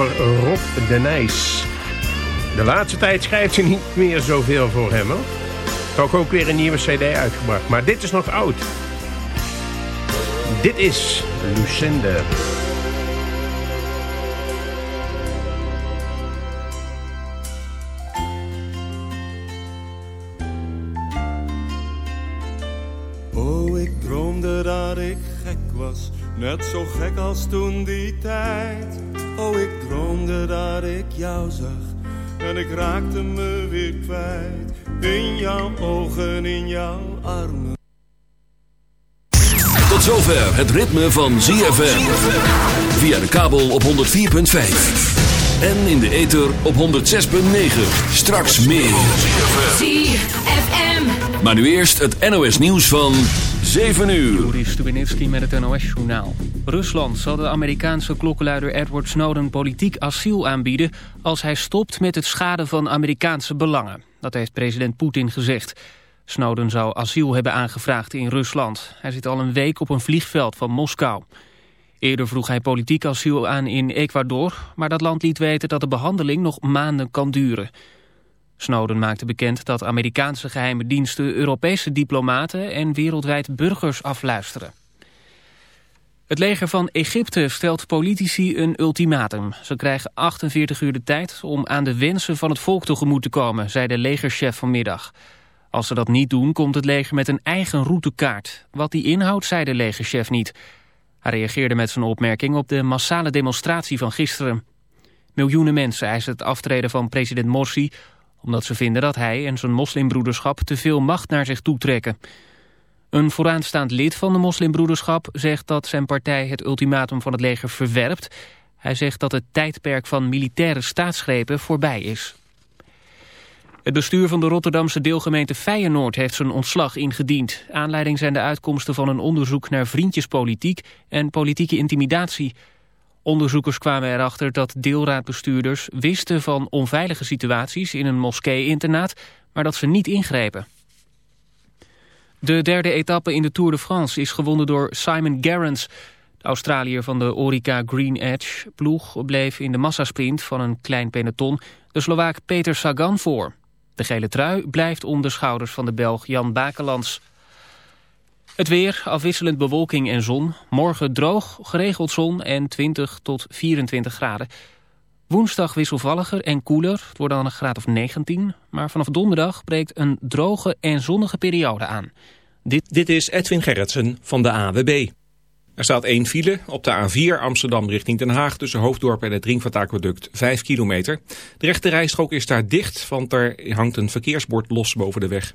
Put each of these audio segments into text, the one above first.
over Rob de Nijs. De laatste tijd schrijft ze niet meer zoveel voor hem, hoor. Toch ook weer een nieuwe cd uitgebracht. Maar dit is nog oud. Dit is Lucinde. Oh, ik droomde dat ik gek was, net zo gek als toen die tijd. Oh, ik droomde dat ik jou zag en ik raakte me weer kwijt. In jouw ogen, in jouw armen. Tot zover het ritme van ZFM. Via de kabel op 104.5. En in de ether op 106.9. Straks meer. ZFM. Maar nu eerst het NOS nieuws van 7 uur. Joris Stubenitski met het NOS-journaal. Rusland zal de Amerikaanse klokkenluider Edward Snowden politiek asiel aanbieden... als hij stopt met het schaden van Amerikaanse belangen. Dat heeft president Poetin gezegd. Snowden zou asiel hebben aangevraagd in Rusland. Hij zit al een week op een vliegveld van Moskou. Eerder vroeg hij politiek asiel aan in Ecuador... maar dat land liet weten dat de behandeling nog maanden kan duren... Snowden maakte bekend dat Amerikaanse geheime diensten Europese diplomaten en wereldwijd burgers afluisteren. Het leger van Egypte stelt politici een ultimatum. Ze krijgen 48 uur de tijd om aan de wensen van het volk tegemoet te komen, zei de legerchef vanmiddag. Als ze dat niet doen, komt het leger met een eigen routekaart. Wat die inhoudt, zei de legerchef niet. Hij reageerde met zijn opmerking op de massale demonstratie van gisteren. Miljoenen mensen eisen het aftreden van president Morsi omdat ze vinden dat hij en zijn moslimbroederschap te veel macht naar zich toetrekken. Een vooraanstaand lid van de moslimbroederschap zegt dat zijn partij het ultimatum van het leger verwerpt. Hij zegt dat het tijdperk van militaire staatsgrepen voorbij is. Het bestuur van de Rotterdamse deelgemeente Feyenoord heeft zijn ontslag ingediend. Aanleiding zijn de uitkomsten van een onderzoek naar vriendjespolitiek en politieke intimidatie. Onderzoekers kwamen erachter dat deelraadbestuurders wisten van onveilige situaties in een moskee-internaat, maar dat ze niet ingrepen. De derde etappe in de Tour de France is gewonnen door Simon Gerrans. De Australiër van de Orica Green Edge ploeg bleef in de massasprint van een klein peloton de Slovaak Peter Sagan voor. De gele trui blijft om de schouders van de Belg Jan Bakelands. Het weer, afwisselend bewolking en zon. Morgen droog, geregeld zon en 20 tot 24 graden. Woensdag wisselvalliger en koeler. Het wordt dan een graad of 19. Maar vanaf donderdag breekt een droge en zonnige periode aan. Dit, dit is Edwin Gerritsen van de AWB. Er staat één file op de A4 Amsterdam richting Den Haag... tussen Hoofddorp en het Ringvaartaqueduct 5 kilometer. De rechte rijstrook is daar dicht, want er hangt een verkeersbord los boven de weg.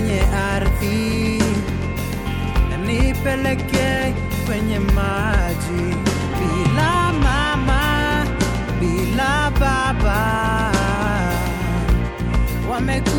Kwenye ardhi, nipeleke kwenye maji, bila mama, bila baba, wamekuwa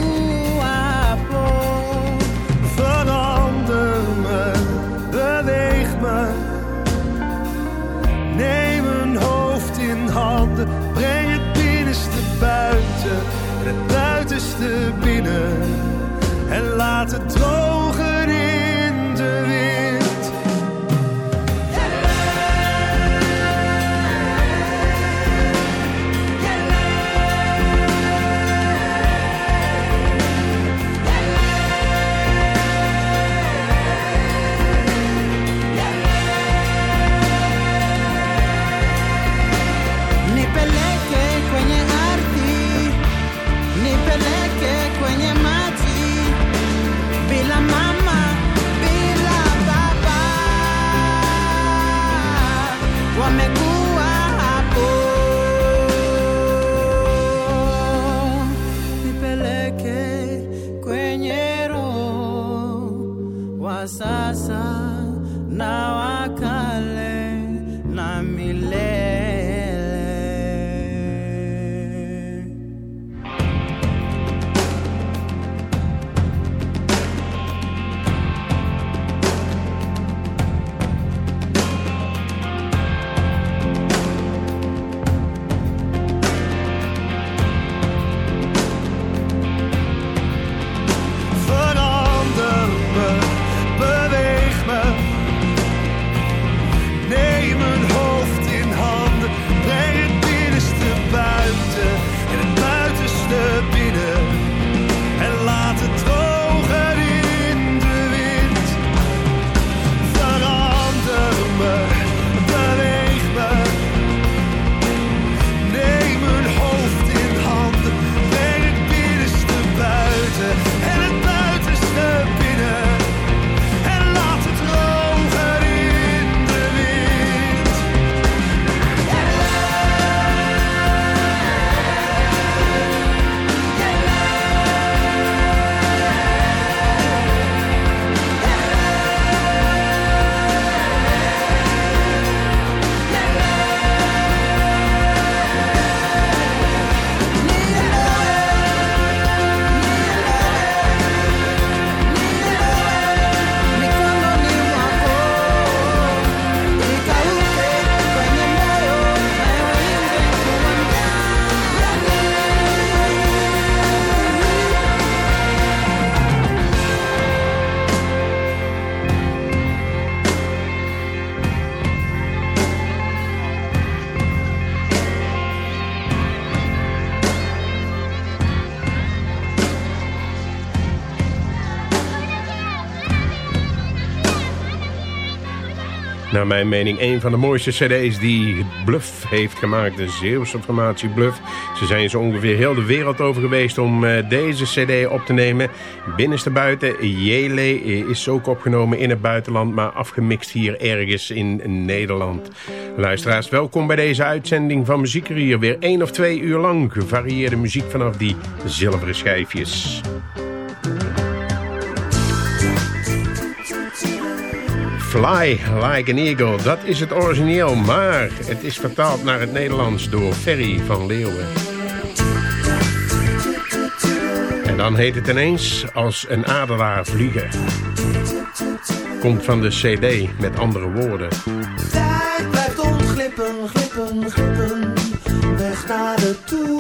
Naar mijn mening een van de mooiste cd's die Bluff heeft gemaakt. De Zeeuwse formatie Bluff. Ze zijn zo ongeveer heel de wereld over geweest om eh, deze cd op te nemen. Binnenste buiten. Jele is ook opgenomen in het buitenland, maar afgemixt hier ergens in Nederland. Luisteraars, welkom bij deze uitzending van Muziekerier. Weer één of twee uur lang gevarieerde muziek vanaf die zilveren schijfjes. Fly Like an Eagle, dat is het origineel, maar het is vertaald naar het Nederlands door Ferry van Leeuwen. En dan heet het ineens als een adelaar vliegen. Komt van de cd met andere woorden. Tijd blijft ontglippen, glippen, glippen, weg naar de toekomst.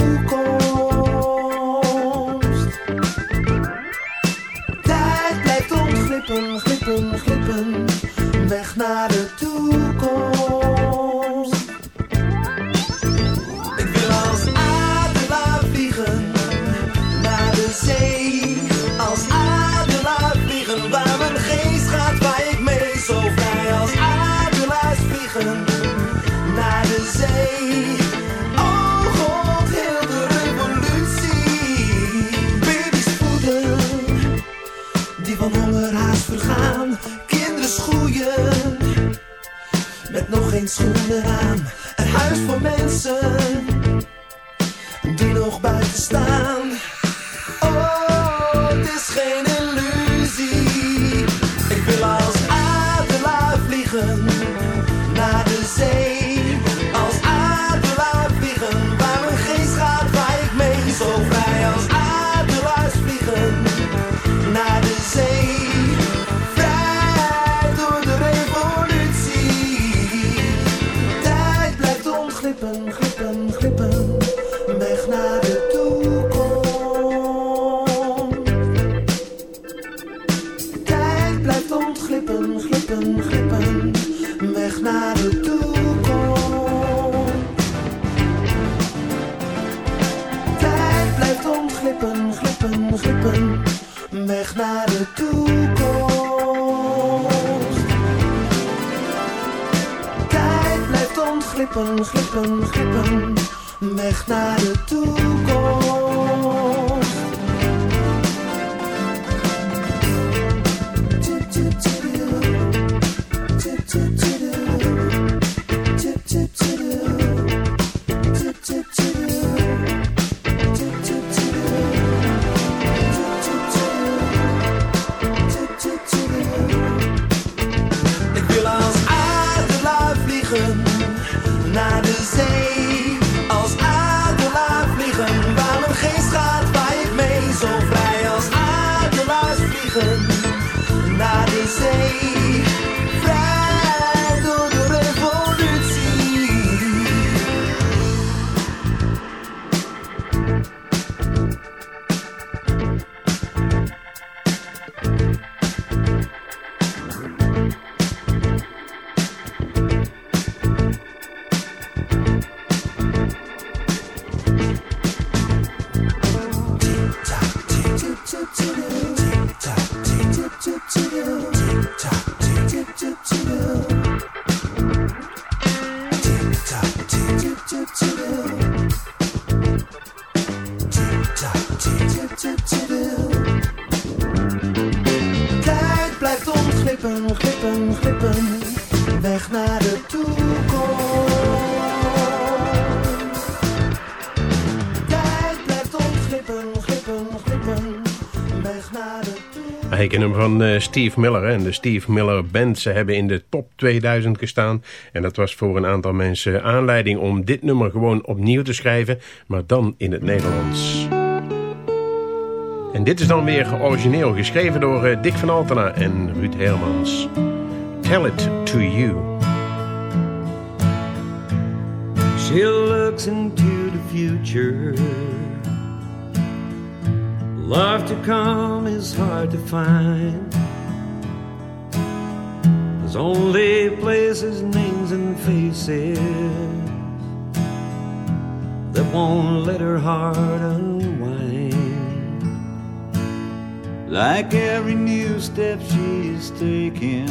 Weg naar de toekomst. Tijd blijft ontglippen, glippen, glippen. Weg naar de toekomst. Tijd blijft ontglippen, glippen, glippen. Weg naar de toekomst. Glippen, glippen. Weg naar de toekomst. Ik ken hem van eh, Steve Miller hè, en de Steve Miller Band. Ze hebben in de top 2000 gestaan. En dat was voor een aantal mensen aanleiding om dit nummer gewoon opnieuw te schrijven. Maar dan in het Nederlands. En dit is dan weer origineel geschreven door eh, Dick van Altena en Ruud Hermans. Tell it to you. She looks into the future. Love to come is hard to find. There's only places, names, and faces that won't let her heart unwind. Like every new step she's taking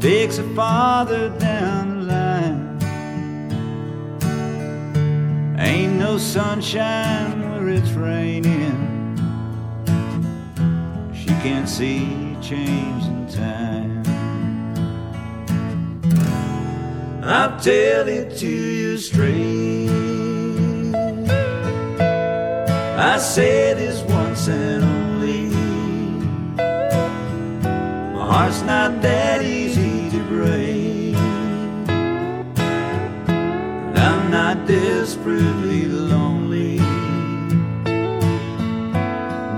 takes her farther down Ain't no sunshine where it's raining. She can't see change in time. I'll tell it to you straight. I say this once and only. My heart's not that easy to break. I'm not desperately lonely.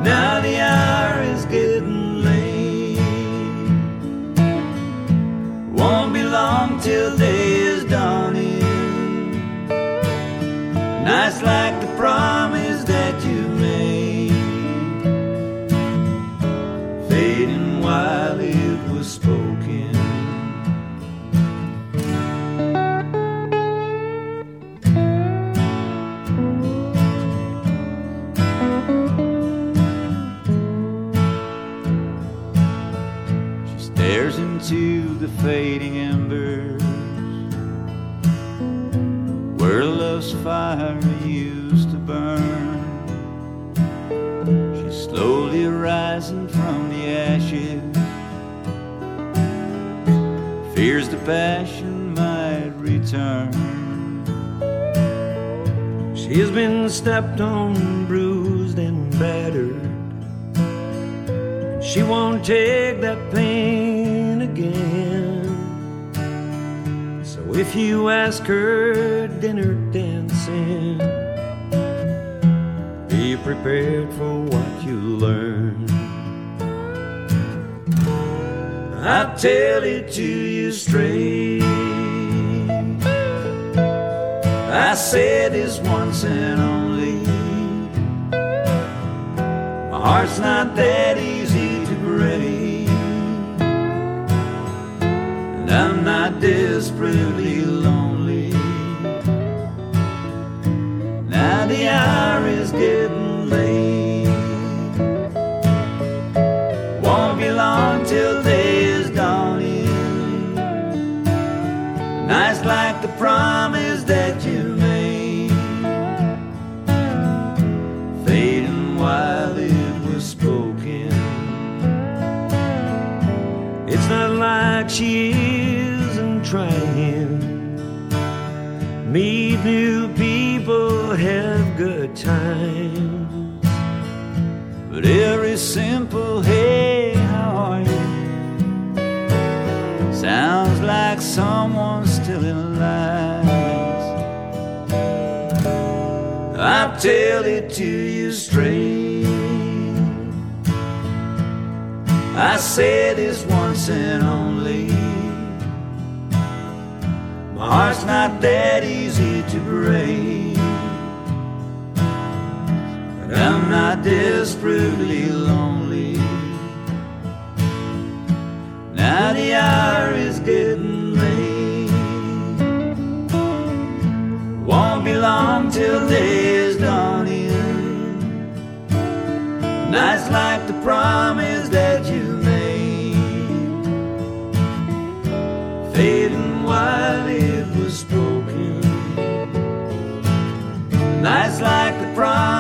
Now the hour is getting late. Won't be long till day is dawning. Nights like the promise good times. But every simple hey, how are you? Sounds like someone's telling lies. I'll tell it to you straight. I said this once and only. My heart's not that easy to break. I'm not desperately lonely. Now the hour is getting late. Won't be long till day is dawning. Nights like the promise that you made, fading while it was spoken. Nights like the promise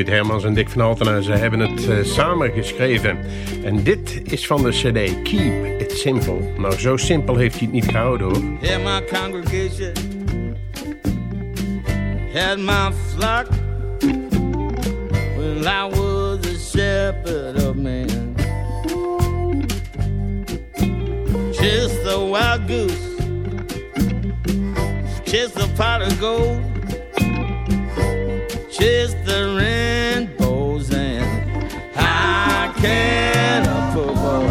Ruud Hermans en Dick van Altena, ze hebben het eh, samen geschreven. En dit is van de cd Keep It Simple. Nou, zo simpel heeft hij het niet gehouden hoor. Had my congregation, had my flock. When I was a shepherd of man, just a wild goose, just a pot of gold, just the rainbows, and I can't afford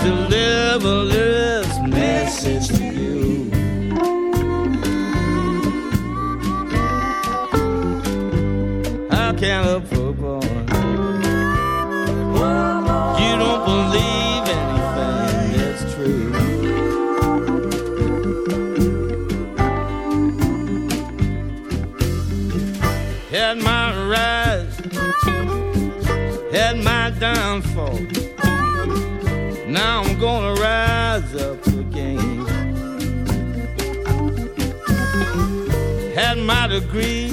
to deliver this message to you. How can a downfall. Now I'm gonna rise up again. Had my degree,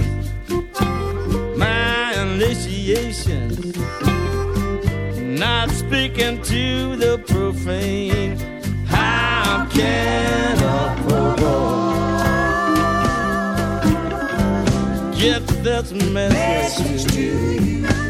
my initiation. Not speaking to the profane. How can a poor get this message to you?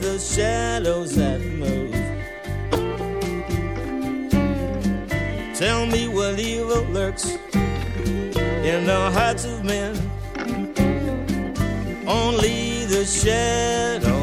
the shadows that move. Tell me what evil lurks in the hearts of men. Only the shadows.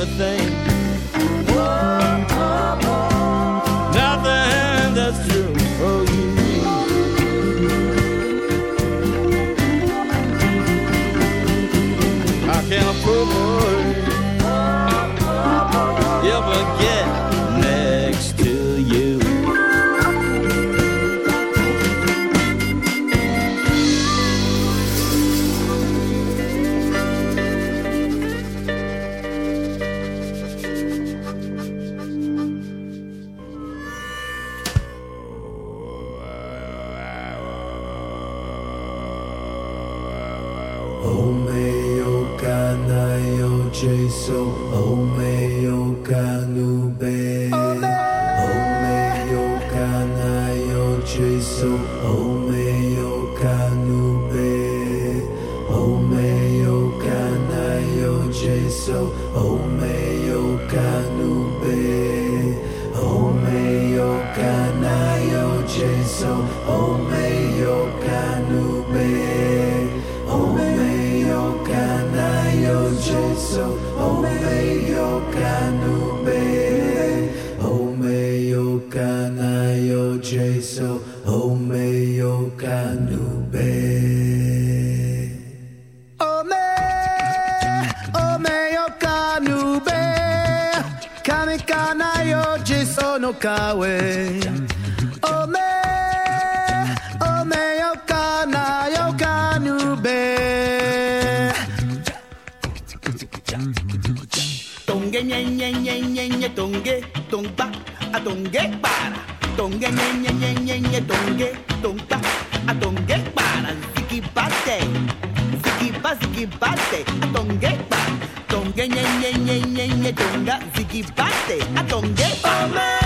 everything so oh me yo kanu be oh me yo kana yo jeso oh me yo kanu be oh me oh me yo kanu be kami kana yo jeso no kawe tongue, tongba a tongue para, tongue, ñe, ñe, ñe, ñe, tongue, tonga, a tongue para, ziki bate, ziki ba, ziki bate, a tongue para, tongue, ñe, ñe, ñe, ñe, ñe, tonga, ziki bate, a tongue para.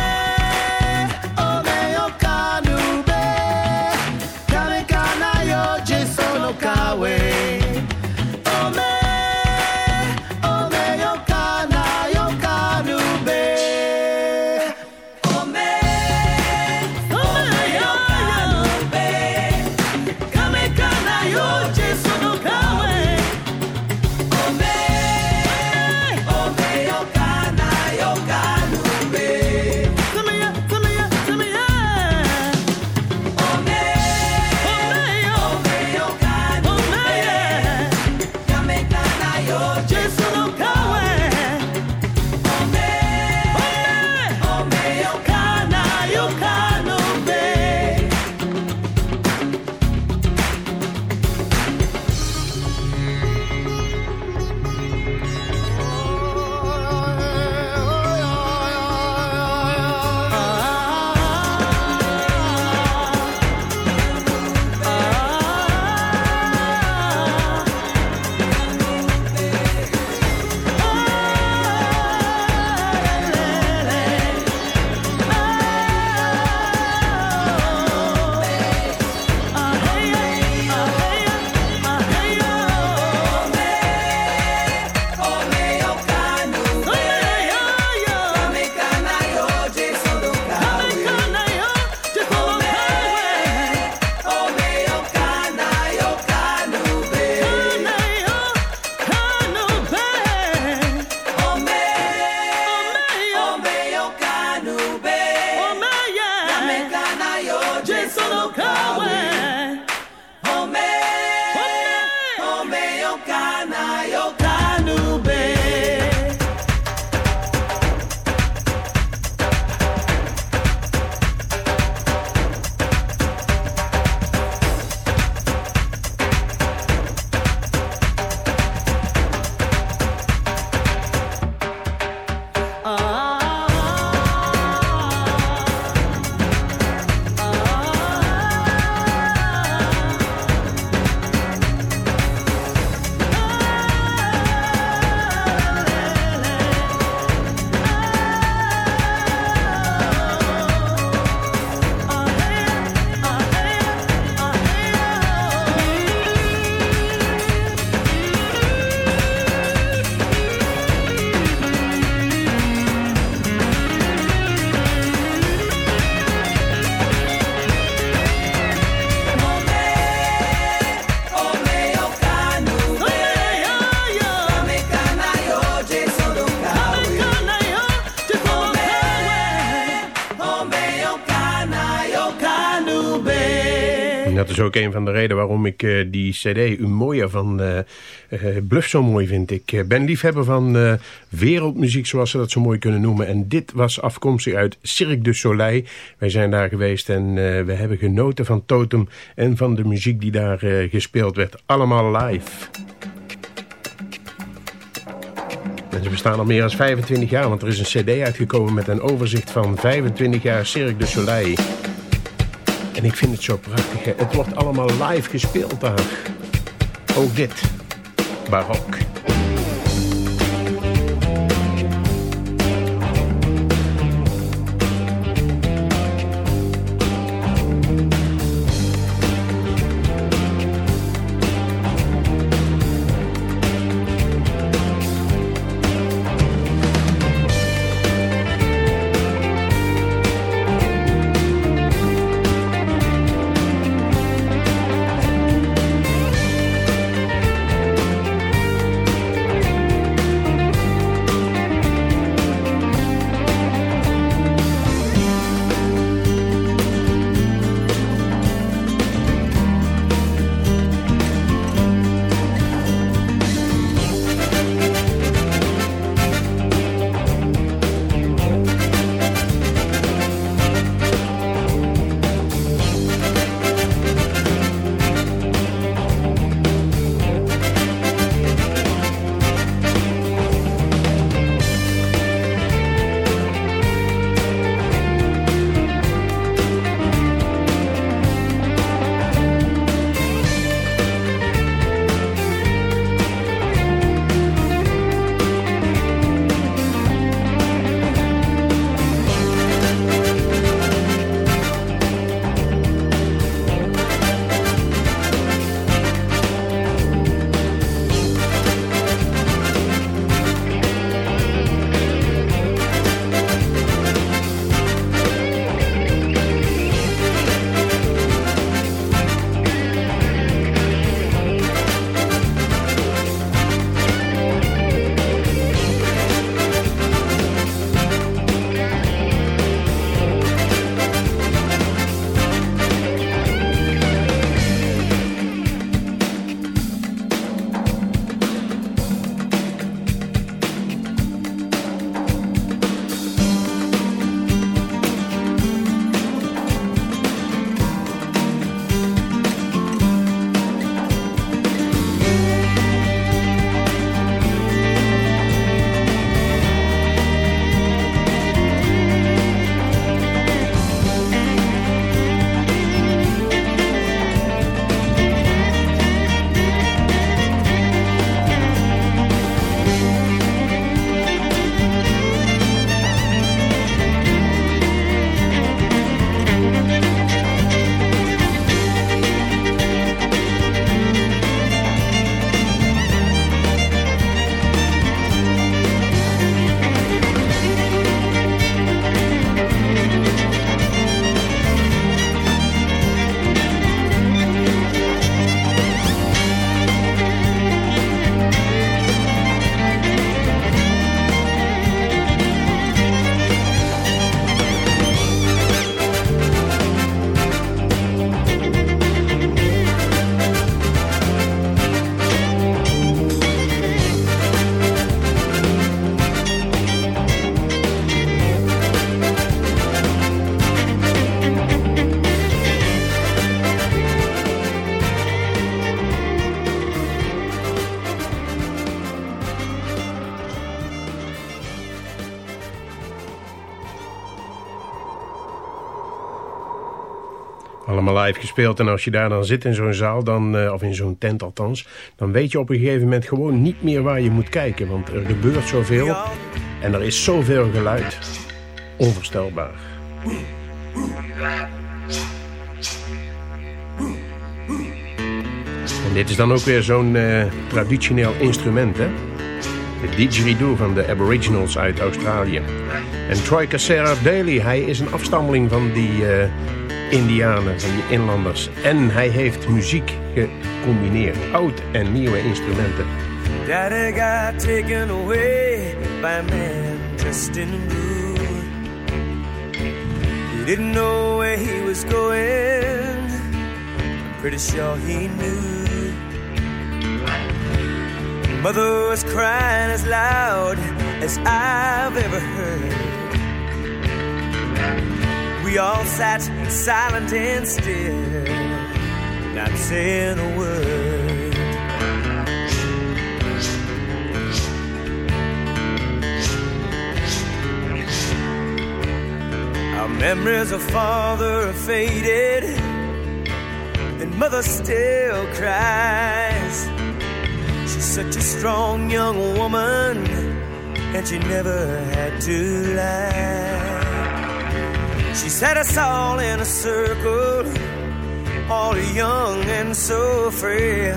Dat is ook een van de redenen waarom ik uh, die cd mooier van uh, uh, Bluff zo mooi vind. Ik ben liefhebber van wereldmuziek, zoals ze dat zo mooi kunnen noemen. En dit was afkomstig uit Cirque du Soleil. Wij zijn daar geweest en we hebben genoten van Totem en van de muziek die daar gespeeld werd. Allemaal live. En ze bestaan al meer dan 25 jaar, want er is een cd uitgekomen met een overzicht van 25 jaar Cirque du Soleil. En ik vind het zo prachtig. Het wordt allemaal live gespeeld daar. Ook dit. Barok. Gespeeld. En als je daar dan zit in zo'n zaal, dan, uh, of in zo'n tent althans... dan weet je op een gegeven moment gewoon niet meer waar je moet kijken. Want er gebeurt zoveel en er is zoveel geluid. Onvoorstelbaar. En dit is dan ook weer zo'n uh, traditioneel instrument, hè? De didgeridoo van de Aboriginals uit Australië. En Troy Cassera Daly, hij is een afstammeling van die... Uh, Indianen, van die inlanders. En hij heeft muziek gecombineerd, oud en nieuwe instrumenten. Daddy got taken away by a man dressed in blue. He didn't know where he was going. pretty sure he knew. Mother was crying as loud as I've ever heard. We all sat silent and still, not saying a word. Our memories of father are faded, and mother still cries. She's such a strong young woman, and she never had to lie. She's had us all in a circle, all young and so frail,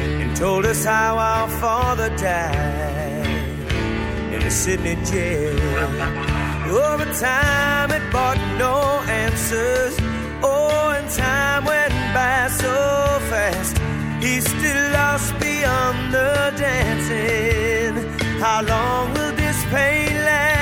and told us how our father died in a Sydney jail. Over time, it brought no answers. Oh, and time went by so fast. He's still lost beyond the dancing. How long will this pain last?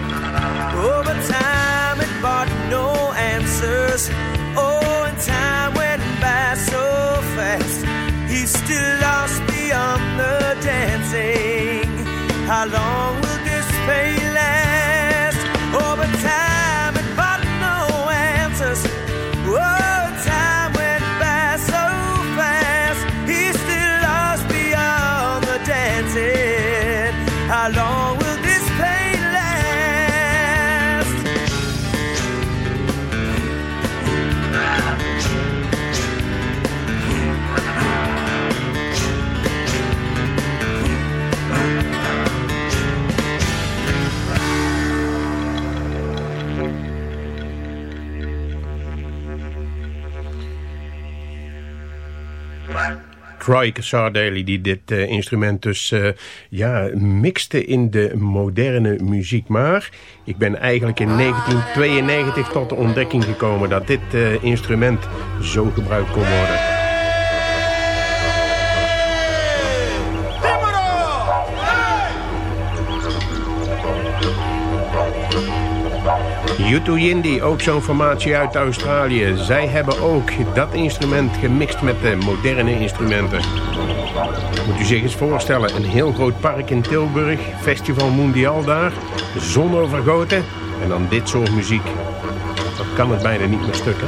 Over time, it brought no answers. Oh, and time went by so fast. He's still lost beyond the dancing. How long will this pain last? Over time, Troy Sardeli die dit eh, instrument dus eh, ja, mixte in de moderne muziek. Maar ik ben eigenlijk in 1992 tot de ontdekking gekomen dat dit eh, instrument zo gebruikt kon worden. Yutu Yindi, ook zo'n formatie uit Australië. Zij hebben ook dat instrument gemixt met de moderne instrumenten. Moet u zich eens voorstellen, een heel groot park in Tilburg, Festival Mondial daar, zon overgoten en dan dit soort muziek. Dat kan het bijna niet meer stukken.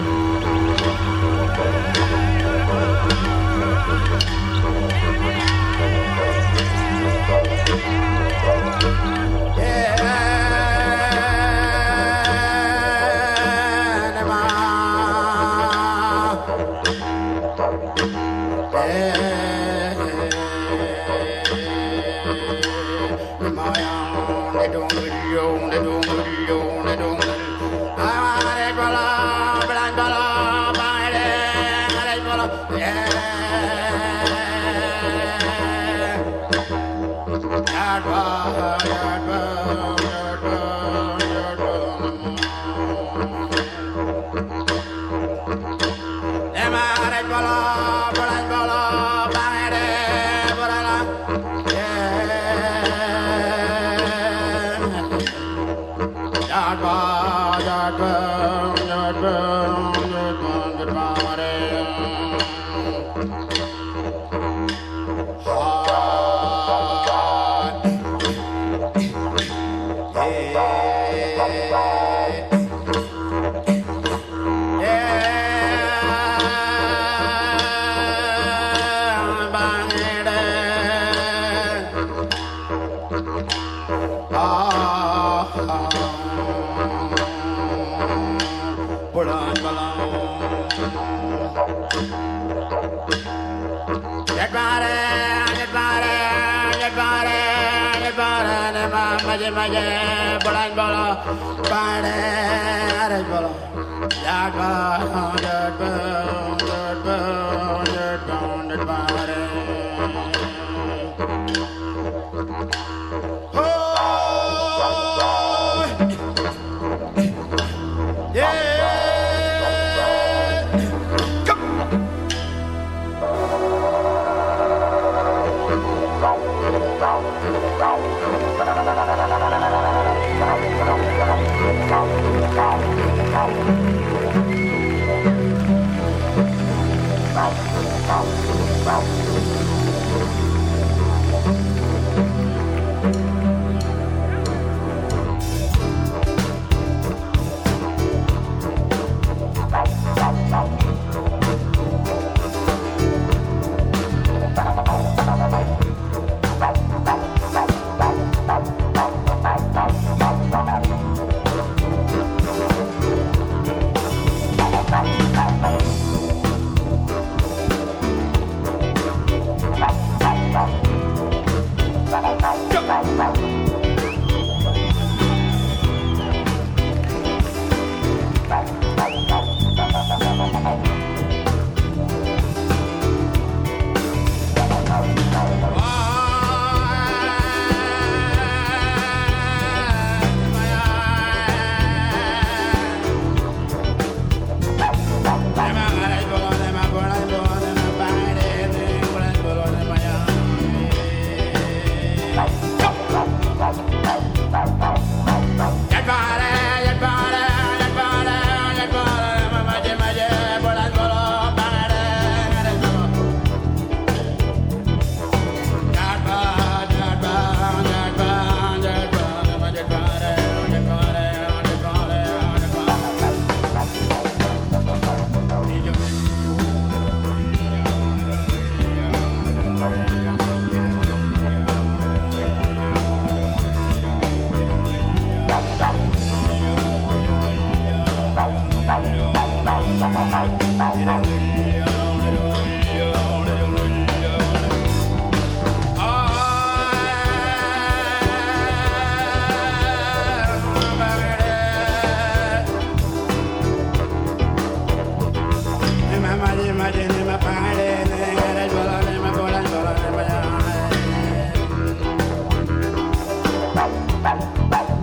maje maje bolan bolo pane araj bolo jaga boy.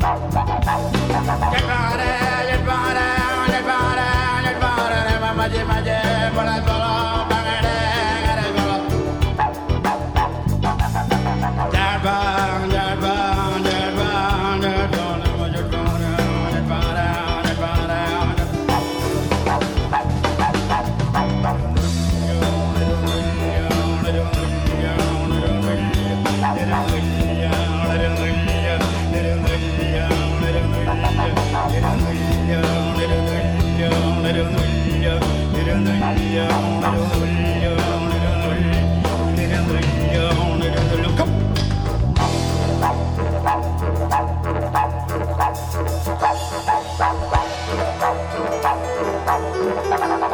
Get ready. Ha ha ha ha!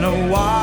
been a while.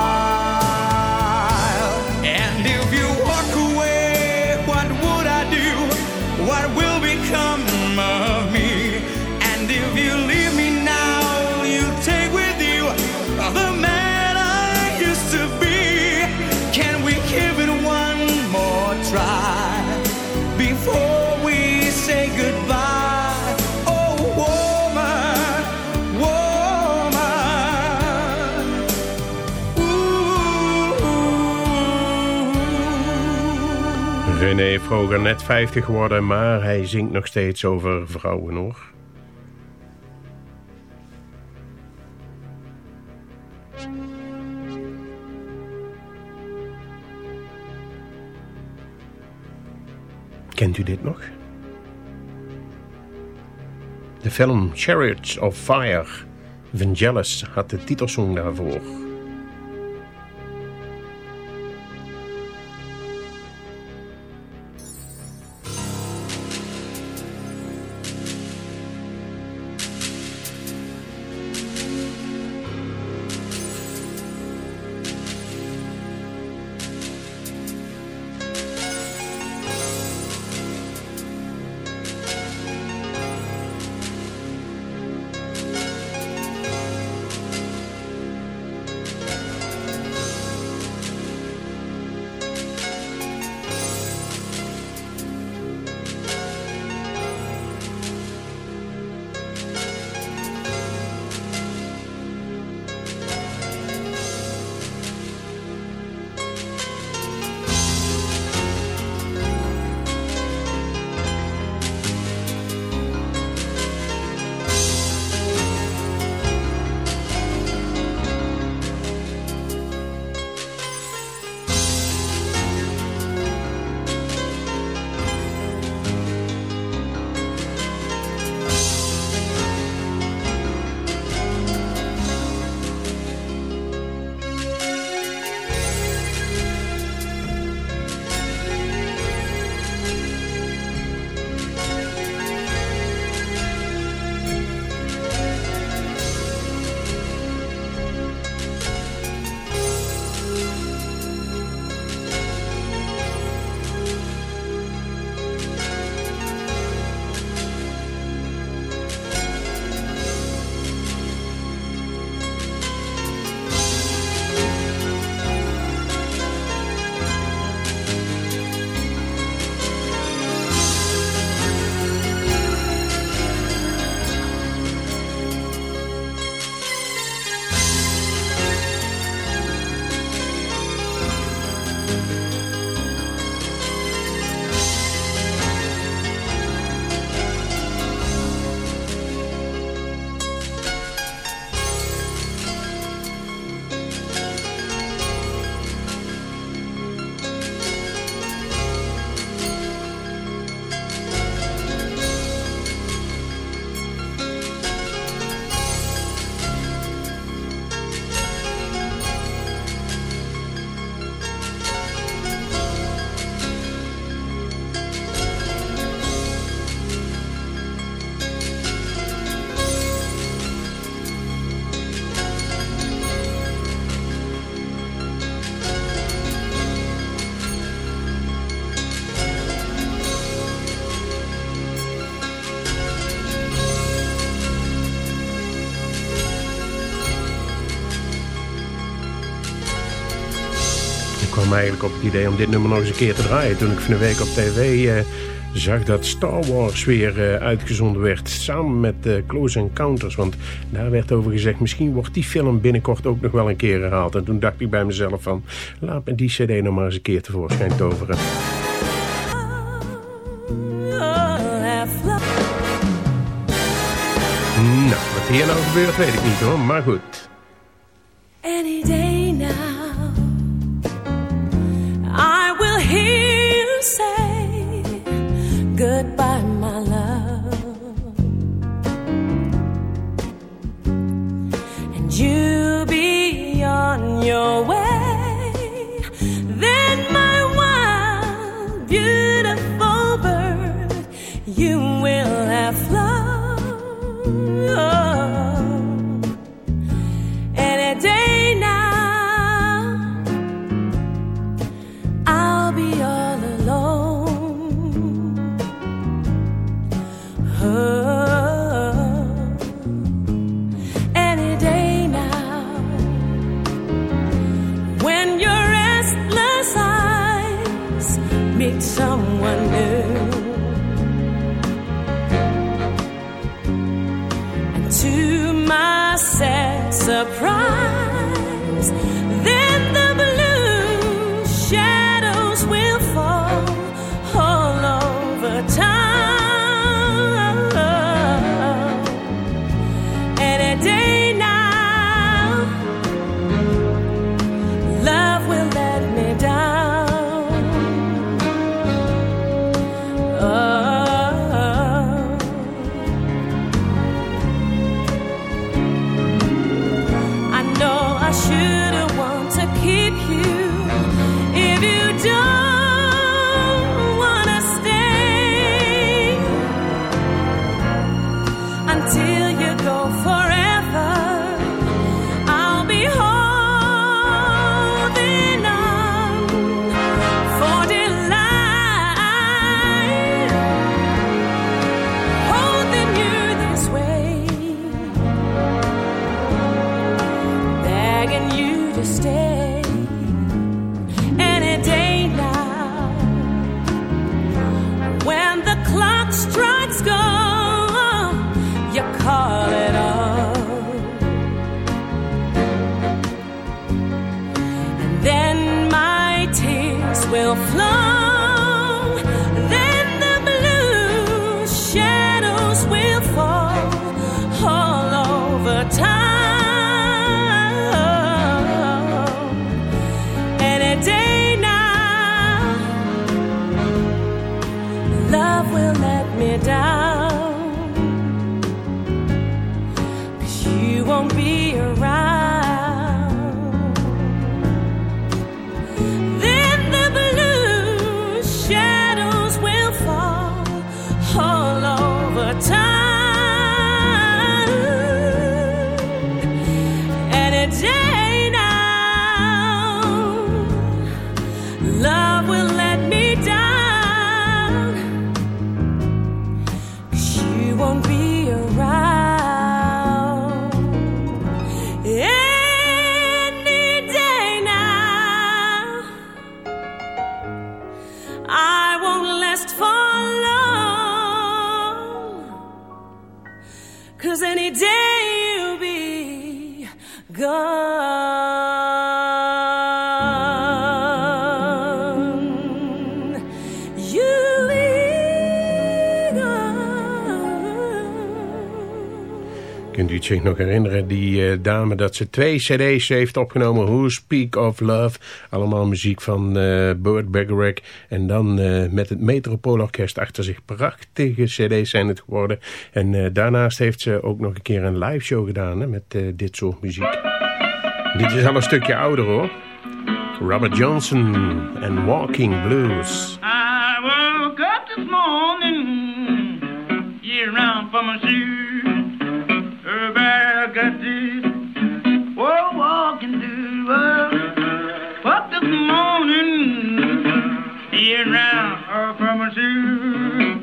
Hoger, net 50 geworden, maar hij zingt nog steeds over vrouwen hoor. Kent u dit nog? De film Chariots of Fire, van Vangelis had de titelsong daarvoor. Eigenlijk op het idee om dit nummer nog eens een keer te draaien. Toen ik van de week op tv eh, zag dat Star Wars weer eh, uitgezonden werd. Samen met eh, Close Encounters. Want daar werd over gezegd, misschien wordt die film binnenkort ook nog wel een keer herhaald. En toen dacht ik bij mezelf van, laat me die cd nog maar eens een keer tevoorschijn toveren. Nou, wat hier nou gebeurt weet ik niet hoor, maar goed. Goodbye, Kunt zich nog herinneren, die eh, dame, dat ze twee cd's heeft opgenomen. Who Speak of Love. Allemaal muziek van eh Burt. En dan eh, met het Metropoolorkest achter zich. Prachtige cd's zijn het geworden. En daarnaast heeft ze ook nog een keer een live show gedaan hè, met dit soort muziek. Dit is al een stukje ouder hoor. Robert Johnson en Walking Blues. I woke up this morning, yeah, around for my getting round off from a shoe.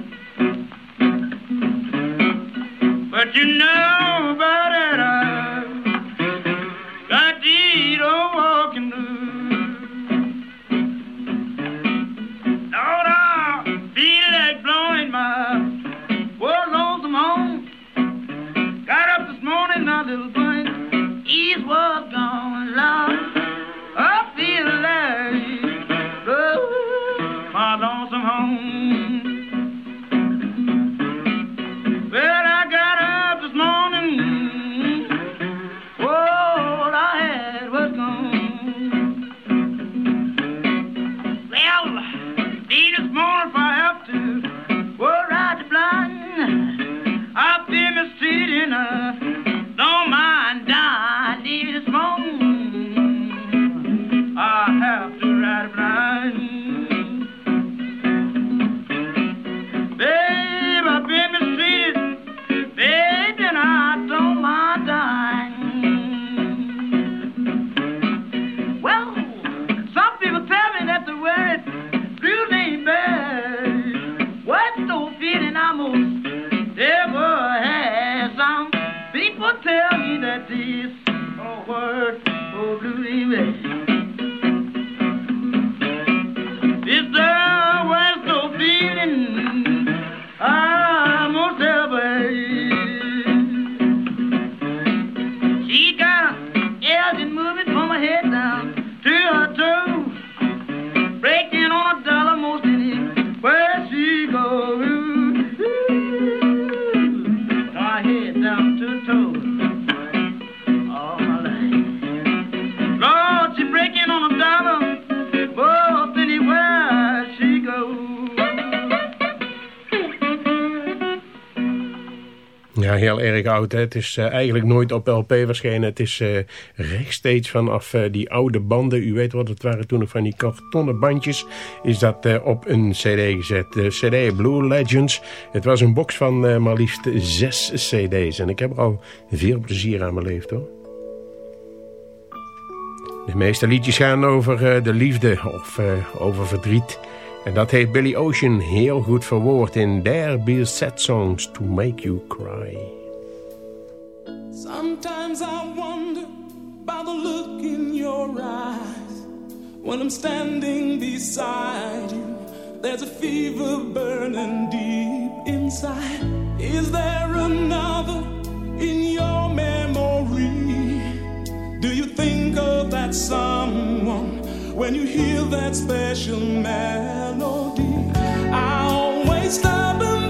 But you know about it, I got to eat old walking blues. Lord, I feel like blowing my poor lonesome home. Got up this morning, my little plane, east was gone, Lord. Tell me that this word oh, blues heel erg oud. Hè? Het is eh, eigenlijk nooit op LP verschenen. Het is eh, rechtstreeks vanaf eh, die oude banden. U weet wat het waren toen van die kartonnen bandjes. Is dat op een cd gezet. De cd Blue Legends. Het was een box van maar liefst zes cd's. En ik heb er al veel plezier aan beleefd hoor. De meeste liedjes gaan over de liefde of over verdriet. En dat heeft Billy Ocean heel goed verwoord in There Be Sad Songs to Make You Cry. Sometimes I wonder by the look in your eyes. When I'm standing beside you, there's a fever burning deep inside. Is there another in your memory? Do you think of that someone when you hear that special melody. I always stop and